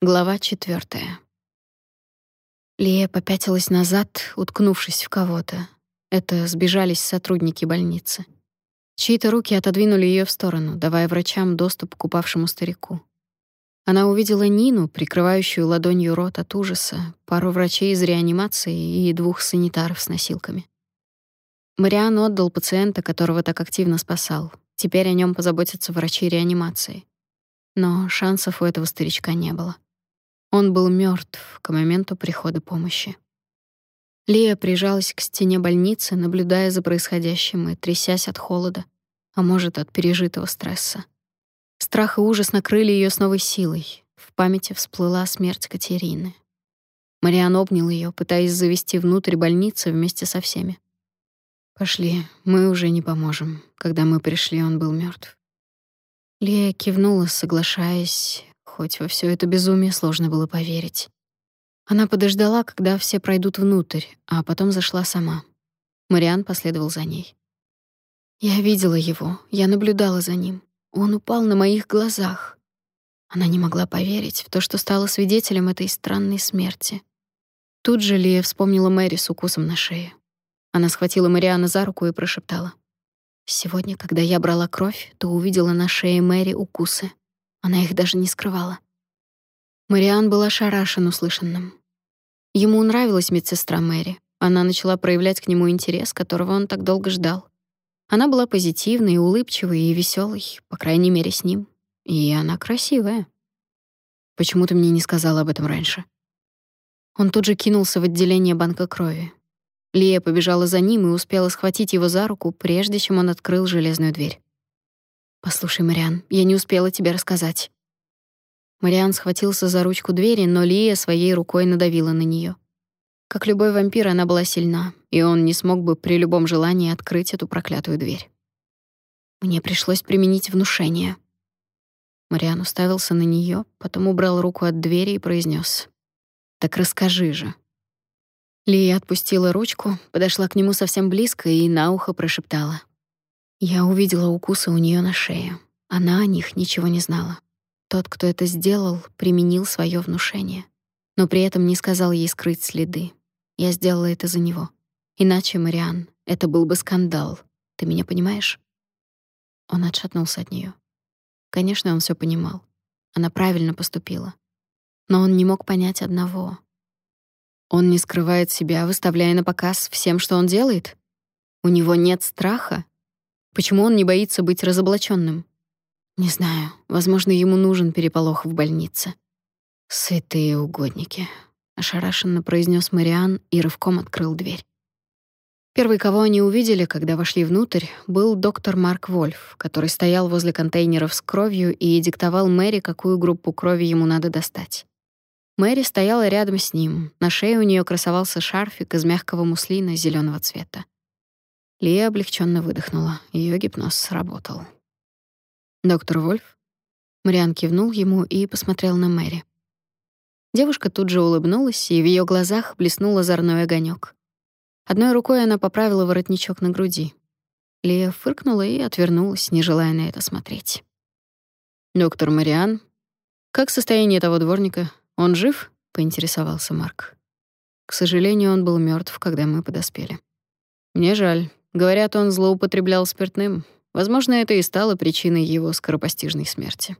Глава четвертая. Лия попятилась назад, уткнувшись в кого-то. Это сбежались сотрудники больницы. Чьи-то руки отодвинули ее в сторону, давая врачам доступ к упавшему старику. Она увидела Нину, прикрывающую ладонью рот от ужаса, пару врачей из реанимации и двух санитаров с носилками. Мариан отдал пациента, которого так активно спасал. Теперь о нем позаботятся врачи реанимации. Но шансов у этого старичка не было. Он был мертв к моменту прихода помощи. Лия прижалась к стене больницы, наблюдая за происходящим и трясясь от холода, а может, от пережитого стресса. Страх и ужас накрыли ее с новой силой. В памяти всплыла смерть Катерины. Мариан обнял ее, пытаясь завести внутрь больницы вместе со всеми. «Пошли, мы уже не поможем. Когда мы пришли, он был мертв. Лия кивнула, соглашаясь, хоть во все это безумие сложно было поверить. Она подождала, когда все пройдут внутрь, а потом зашла сама. Мариан последовал за ней. Я видела его, я наблюдала за ним. Он упал на моих глазах. Она не могла поверить в то, что стала свидетелем этой странной смерти. Тут же Лия вспомнила Мэри с укусом на шее. Она схватила Мариана за руку и прошептала: "Сегодня, когда я брала кровь, то увидела на шее Мэри укусы. Она их даже не скрывала. Мариан была ошарашен услышанным. Ему нравилась медсестра Мэри. Она начала проявлять к нему интерес, которого он так долго ждал. Она была позитивной, улыбчивой и веселой, по крайней мере, с ним. И она красивая. Почему ты мне не сказала об этом раньше? Он тут же кинулся в отделение банка крови. Лия побежала за ним и успела схватить его за руку, прежде чем он открыл железную дверь. Послушай, Мариан, я не успела тебе рассказать. Мариан схватился за ручку двери, но Лия своей рукой надавила на нее. Как любой вампир, она была сильна, и он не смог бы при любом желании открыть эту проклятую дверь. Мне пришлось применить внушение. Мариан уставился на нее, потом убрал руку от двери и произнес: "Так расскажи же". Лия отпустила ручку, подошла к нему совсем близко и на ухо прошептала: я увидела укусы у нее на шее. Она о них ничего не знала. Тот, кто это сделал, применил свое внушение, но при этом не сказал ей скрыть следы. Я сделала это за него. Иначе, Мариан, это был бы скандал. Ты меня понимаешь? Он отшатнулся от нее. Конечно, он все понимал. Она правильно поступила. Но он не мог понять одного. Он не скрывает себя, выставляя на показ всем, что он делает? У него нет страха? Почему он не боится быть разоблаченным? Не знаю. Возможно, ему нужен переполох в больнице. Святые угодники, ошарашенно произнес Мариан и рывком открыл дверь. Первый, кого они увидели, когда вошли внутрь, был доктор Марк Вольф, который стоял возле контейнеров с кровью и диктовал Мэри, какую группу крови ему надо достать. Мэри стояла рядом с ним. На шее у нее красовался шарфик из мягкого муслина зеленого цвета. Лия облегченно выдохнула. Ее гипноз сработал. «Доктор Вольф?» Мариан кивнул ему и посмотрел на Мэри. Девушка тут же улыбнулась, и в ее глазах блеснул озорной огонек. Одной рукой она поправила воротничок на груди. Лия фыркнула и отвернулась, не желая на это смотреть. «Доктор Мариан, как состояние того дворника? Он жив?» — поинтересовался Марк. К сожалению, он был мертв, когда мы подоспели. «Мне жаль. Говорят, он злоупотреблял спиртным. Возможно, это и стало причиной его скоропостижной смерти.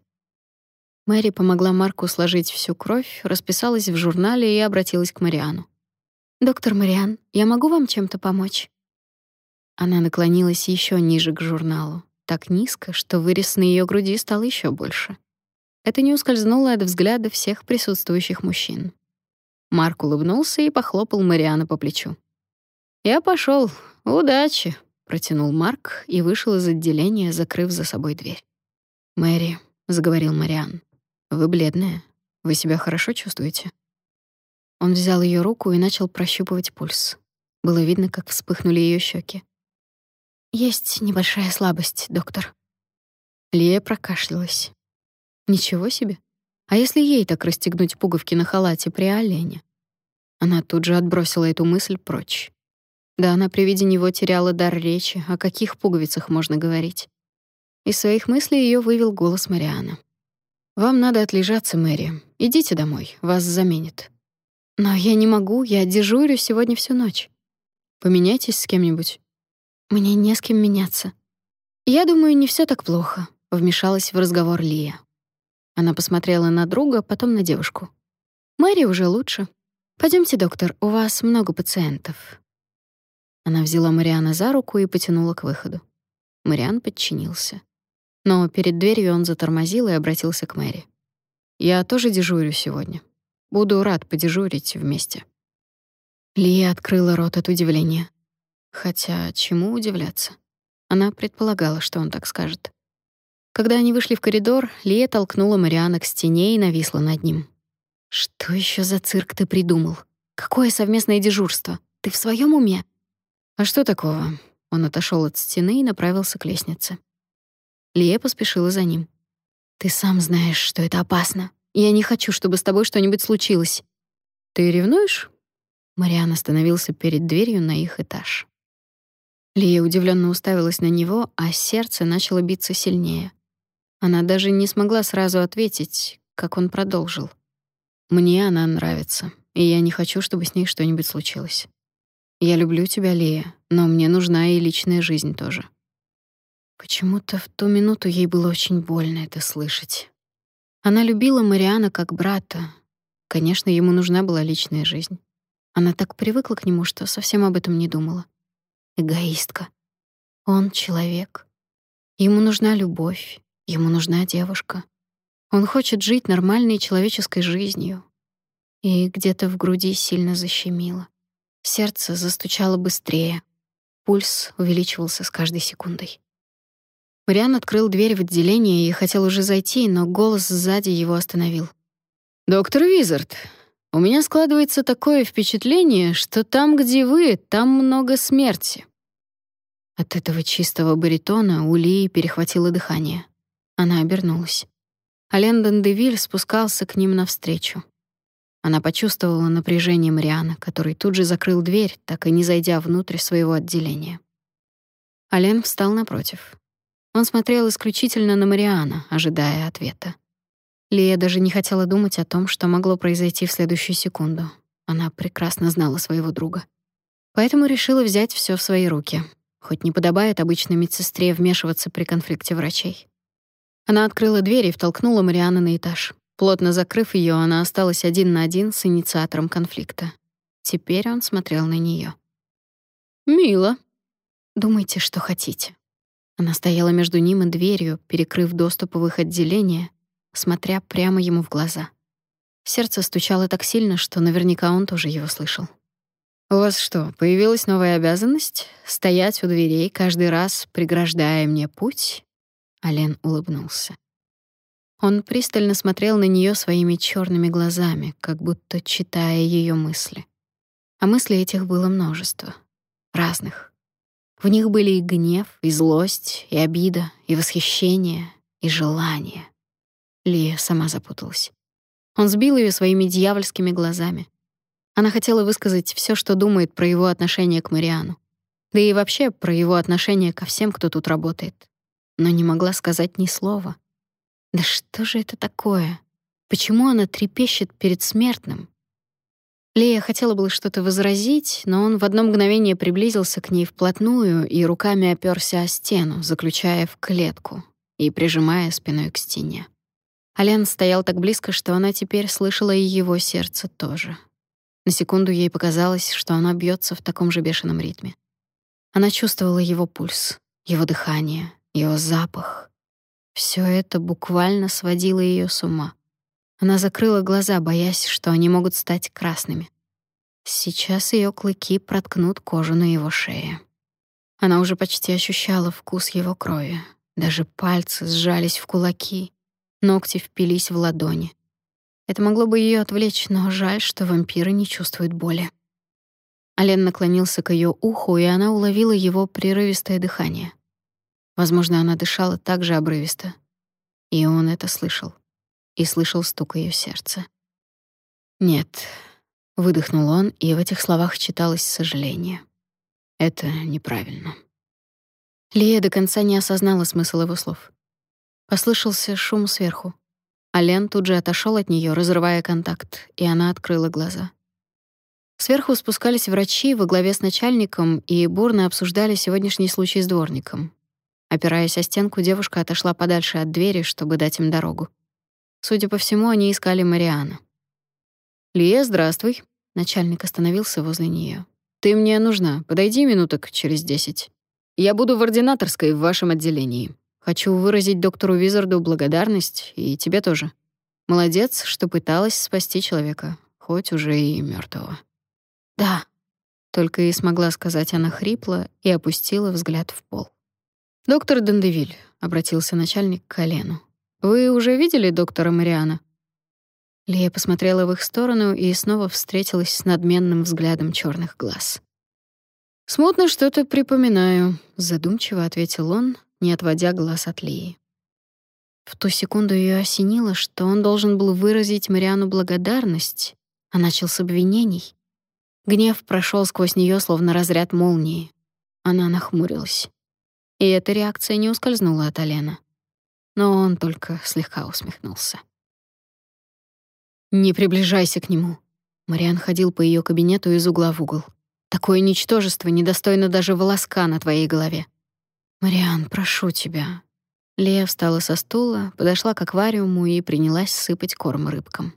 Мэри помогла Марку сложить всю кровь, расписалась в журнале и обратилась к Мариану. «Доктор Мариан, я могу вам чем-то помочь?» Она наклонилась еще ниже к журналу, так низко, что вырез на ее груди стал еще больше. Это не ускользнуло от взгляда всех присутствующих мужчин. Марк улыбнулся и похлопал Мариану по плечу. «Я пошел. Удачи!» — протянул Марк и вышел из отделения, закрыв за собой дверь. «Мэри», — заговорил Мариан, — «вы бледная. Вы себя хорошо чувствуете?» Он взял ее руку и начал прощупывать пульс. Было видно, как вспыхнули ее щеки. «Есть небольшая слабость, доктор». Лия прокашлялась. «Ничего себе! А если ей так расстегнуть пуговки на халате при олене?» Она тут же отбросила эту мысль прочь. Да она при виде него теряла дар речи, о каких пуговицах можно говорить. Из своих мыслей ее вывел голос Марианы. Вам надо отлежаться, Мэри. Идите домой, вас заменят. Но я не могу, я дежурю сегодня всю ночь. Поменяйтесь с кем-нибудь. Мне не с кем меняться. Я думаю, не все так плохо, вмешалась в разговор Лия. Она посмотрела на друга, потом на девушку. Мэри уже лучше. Пойдемте, доктор, у вас много пациентов. Она взяла Мариана за руку и потянула к выходу. Мариан подчинился. Но перед дверью он затормозил и обратился к Мэри. «Я тоже дежурю сегодня. Буду рад подежурить вместе». Лия открыла рот от удивления. Хотя чему удивляться? Она предполагала, что он так скажет. Когда они вышли в коридор, Лия толкнула Мариана к стене и нависла над ним. «Что еще за цирк ты придумал? Какое совместное дежурство? Ты в своем уме?» «А что такого?» Он отошел от стены и направился к лестнице. Лия поспешила за ним. «Ты сам знаешь, что это опасно. Я не хочу, чтобы с тобой что-нибудь случилось». «Ты ревнуешь?» Мариан остановился перед дверью на их этаж. Лия удивленно уставилась на него, а сердце начало биться сильнее. Она даже не смогла сразу ответить, как он продолжил. «Мне она нравится, и я не хочу, чтобы с ней что-нибудь случилось. Я люблю тебя, Лия, но мне нужна и личная жизнь тоже». Почему-то в ту минуту ей было очень больно это слышать. Она любила Мариана как брата. Конечно, ему нужна была личная жизнь. Она так привыкла к нему, что совсем об этом не думала. Эгоистка. Он человек. Ему нужна любовь, ему нужна девушка. Он хочет жить нормальной человеческой жизнью. И где-то в груди сильно защемило. Сердце застучало быстрее. Пульс увеличивался с каждой секундой. Мариан открыл дверь в отделение и хотел уже зайти, но голос сзади его остановил. «Доктор Визард, у меня складывается такое впечатление, что там, где вы, там много смерти». От этого чистого баритона у Лии перехватило дыхание. Она обернулась. Ален Девиль спускался к ним навстречу. Она почувствовала напряжение Мариана, который тут же закрыл дверь, так и не зайдя внутрь своего отделения. Ален встал напротив. Он смотрел исключительно на Мариана, ожидая ответа. Лия даже не хотела думать о том, что могло произойти в следующую секунду. Она прекрасно знала своего друга. Поэтому решила взять все в свои руки, хоть не подобает обычной медсестре вмешиваться при конфликте врачей. Она открыла дверь и втолкнула Мариана на этаж. Плотно закрыв ее, она осталась один на один с инициатором конфликта. Теперь он смотрел на нее. «Мило. Думайте, что хотите. Она стояла между ним и дверью, перекрыв доступ в их отделение, смотря прямо ему в глаза. Сердце стучало так сильно, что наверняка он тоже его слышал. «У вас что, появилась новая обязанность? Стоять у дверей каждый раз, преграждая мне путь?» Ален улыбнулся. Он пристально смотрел на нее своими черными глазами, как будто читая ее мысли. А мыслей этих было множество. Разных. В них были и гнев, и злость, и обида, и восхищение, и желание. Лия сама запуталась. Он сбил ее своими дьявольскими глазами. Она хотела высказать все, что думает про его отношение к Мариану. Да и вообще про его отношение ко всем, кто тут работает. Но не могла сказать ни слова. Да что же это такое? Почему она трепещет перед смертным? Лея хотела было что-то возразить, но он в одно мгновение приблизился к ней вплотную и руками оперся о стену, заключая в клетку и прижимая спиной к стене. Ален стоял так близко, что она теперь слышала и его сердце тоже. На секунду ей показалось, что оно бьется в таком же бешеном ритме. Она чувствовала его пульс, его дыхание, его запах. Все это буквально сводило ее с ума. Она закрыла глаза, боясь, что они могут стать красными. Сейчас ее клыки проткнут кожу на его шее. Она уже почти ощущала вкус его крови. Даже пальцы сжались в кулаки, ногти впились в ладони. Это могло бы ее отвлечь, но жаль, что вампиры не чувствуют боли. Ален наклонился к ее уху, и она уловила его прерывистое дыхание. Возможно, она дышала так же обрывисто, и он это слышал и слышал стук ее сердца. «Нет», — выдохнул он, и в этих словах читалось сожаление. «Это неправильно». Лия до конца не осознала смысл его слов. Послышался шум сверху. Ален тут же отошел от нее, разрывая контакт, и она открыла глаза. Сверху спускались врачи во главе с начальником и бурно обсуждали сегодняшний случай с дворником. Опираясь о стенку, девушка отошла подальше от двери, чтобы дать им дорогу. Судя по всему, они искали Мариана. «Лия, здравствуй». Начальник остановился возле нее. «Ты мне нужна. Подойди минуток через десять. Я буду в ординаторской в вашем отделении. Хочу выразить доктору Визарду благодарность, и тебе тоже. Молодец, что пыталась спасти человека, хоть уже и мертвого. «Да», — только и смогла сказать она хрипло и опустила взгляд в пол. «Доктор Дендевиль», — обратился начальник к колену. «Вы уже видели доктора Мариана?» Лия посмотрела в их сторону и снова встретилась с надменным взглядом черных глаз. «Смутно что-то припоминаю», — задумчиво ответил он, не отводя глаз от Лии. В ту секунду ее осенило, что он должен был выразить Мариану благодарность, а начал с обвинений. Гнев прошел сквозь нее, словно разряд молнии. Она нахмурилась. И эта реакция не ускользнула от Алена. Но он только слегка усмехнулся. «Не приближайся к нему». Мариан ходил по ее кабинету из угла в угол. «Такое ничтожество недостойно даже волоска на твоей голове». «Мариан, прошу тебя». Лея встала со стула, подошла к аквариуму и принялась сыпать корм рыбкам.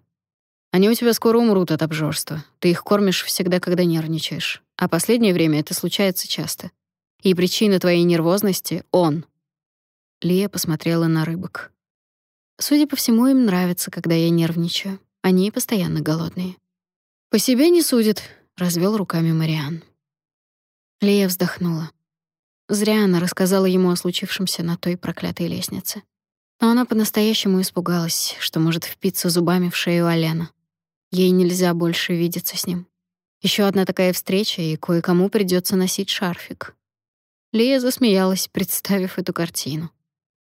«Они у тебя скоро умрут от обжорства. Ты их кормишь всегда, когда нервничаешь. А последнее время это случается часто. И причина твоей нервозности — он». Лия посмотрела на рыбок. «Судя по всему, им нравится, когда я нервничаю. Они постоянно голодные. По себе не судит, развел руками Мариан. Лия вздохнула. Зря она рассказала ему о случившемся на той проклятой лестнице. Но она по-настоящему испугалась, что может впиться зубами в шею Алена. Ей нельзя больше видеться с ним. Еще одна такая встреча, и кое-кому придется носить шарфик. Лия засмеялась, представив эту картину.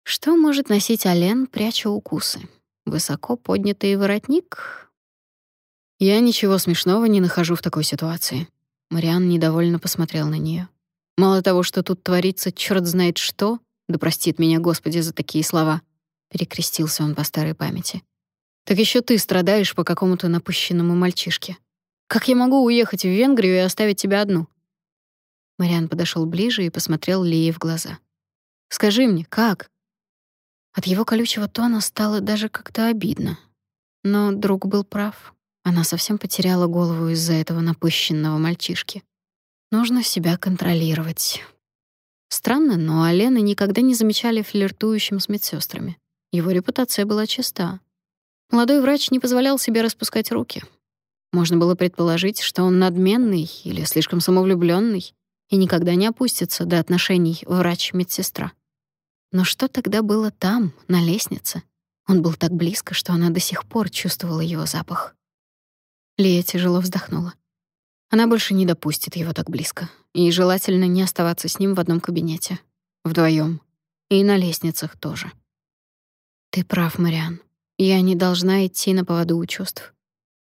Что может носить Ален, пряча укусы? Высоко поднятый воротник? Я ничего смешного не нахожу в такой ситуации. Мариан недовольно посмотрел на нее. Мало того, что тут творится черт знает что, да простит меня Господи за такие слова, перекрестился он по старой памяти. Так еще ты страдаешь по какому-то напыщенному мальчишке. Как я могу уехать в Венгрию и оставить тебя одну? Мариан подошел ближе и посмотрел Лии в глаза. Скажи мне, как? От его колючего тона стало даже как-то обидно. Но друг был прав. Она совсем потеряла голову из-за этого напыщенного мальчишки. Нужно себя контролировать. Странно, но Алены никогда не замечали флиртующим с медсестрами. Его репутация была чиста. Молодой врач не позволял себе распускать руки. Можно было предположить, что он надменный или слишком самовлюбленный и никогда не опустится до отношений врач-медсестра. Но что тогда было там, на лестнице? Он был так близко, что она до сих пор чувствовала его запах. Лия тяжело вздохнула. Она больше не допустит его так близко, и желательно не оставаться с ним в одном кабинете, вдвоем, и на лестницах тоже. Ты прав, Мариан. Я не должна идти на поводу у чувств.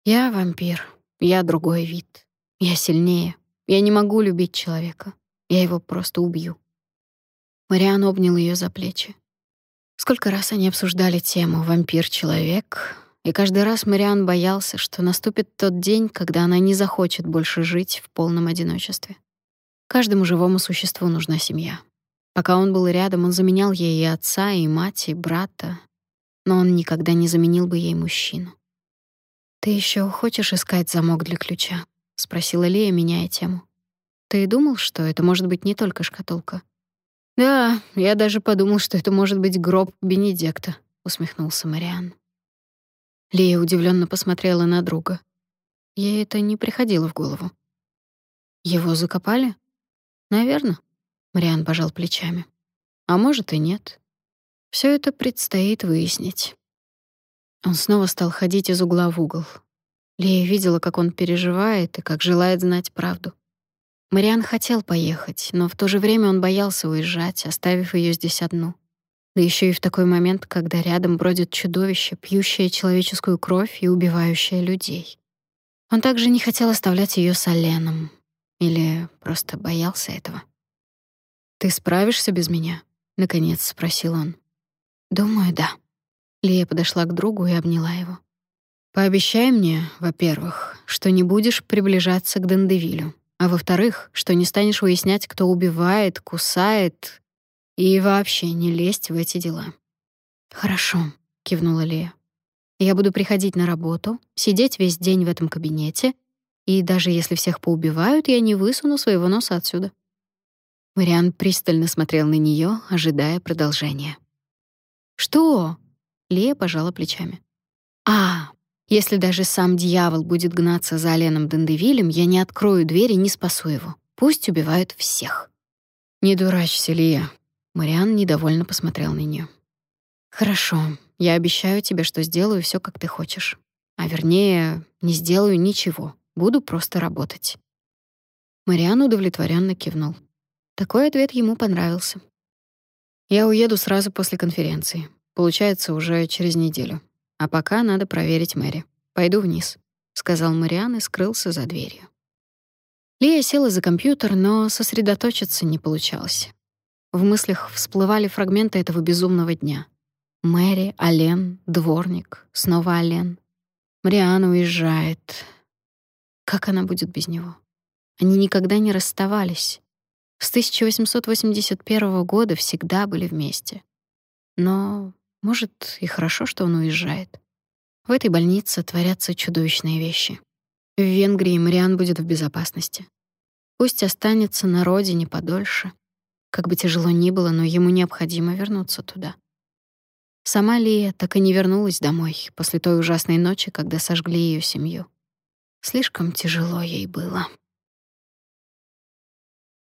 Я вампир, я другой вид. Я сильнее. Я не могу любить человека. Я его просто убью. Мариан обнял ее за плечи. Сколько раз они обсуждали тему «вампир-человек», и каждый раз Мариан боялся, что наступит тот день, когда она не захочет больше жить в полном одиночестве. Каждому живому существу нужна семья. Пока он был рядом, он заменял ей и отца, и мать, и брата, но он никогда не заменил бы ей мужчину. «Ты еще хочешь искать замок для ключа?» — спросила Лия, меняя тему. «Ты думал, что это может быть не только шкатулка?» «Да, я даже подумал, что это может быть гроб Бенедикта», — усмехнулся Мариан. Лия удивленно посмотрела на друга. Ей это не приходило в голову. «Его закопали?» «Наверно», — Мариан пожал плечами. «А может и нет. Все это предстоит выяснить». Он снова стал ходить из угла в угол. Лия видела, как он переживает и как желает знать правду. Мариан хотел поехать, но в то же время он боялся уезжать, оставив ее здесь одну. Да еще и в такой момент, когда рядом бродит чудовище, пьющее человеческую кровь и убивающее людей. Он также не хотел оставлять ее с Оленом. Или просто боялся этого. «Ты справишься без меня?» — наконец спросил он. «Думаю, да». Лия подошла к другу и обняла его. Пообещай мне, во-первых, что не будешь приближаться к Дендевилю, а во-вторых, что не станешь выяснять, кто убивает, кусает и вообще не лезть в эти дела. Хорошо, кивнула Лия. Я буду приходить на работу, сидеть весь день в этом кабинете, и даже если всех поубивают, я не высуну своего носа отсюда. Мариан пристально смотрел на нее, ожидая продолжения. Что? Лия пожала плечами. А, если даже сам дьявол будет гнаться за Оленом Дендевилем, я не открою дверь и не спасу его. Пусть убивают всех. Не дурачься, Лия. Мариан недовольно посмотрел на нее. Хорошо, я обещаю тебе, что сделаю все, как ты хочешь. А вернее, не сделаю ничего. Буду просто работать. Мариан удовлетворенно кивнул. Такой ответ ему понравился. Я уеду сразу после конференции. Получается, уже через неделю. А пока надо проверить Мэри. Пойду вниз, сказал Мариан и скрылся за дверью. Лия села за компьютер, но сосредоточиться не получалось. В мыслях всплывали фрагменты этого безумного дня. Мэри, Ален, дворник, снова Ален. Мариан уезжает. Как она будет без него? Они никогда не расставались. С 1881 года всегда были вместе. Но может, и хорошо, что он уезжает. В этой больнице творятся чудовищные вещи. В Венгрии Мариан будет в безопасности. Пусть останется на родине подольше. Как бы тяжело ни было, но ему необходимо вернуться туда. Сама Лия так и не вернулась домой после той ужасной ночи, когда сожгли ее семью. Слишком тяжело ей было.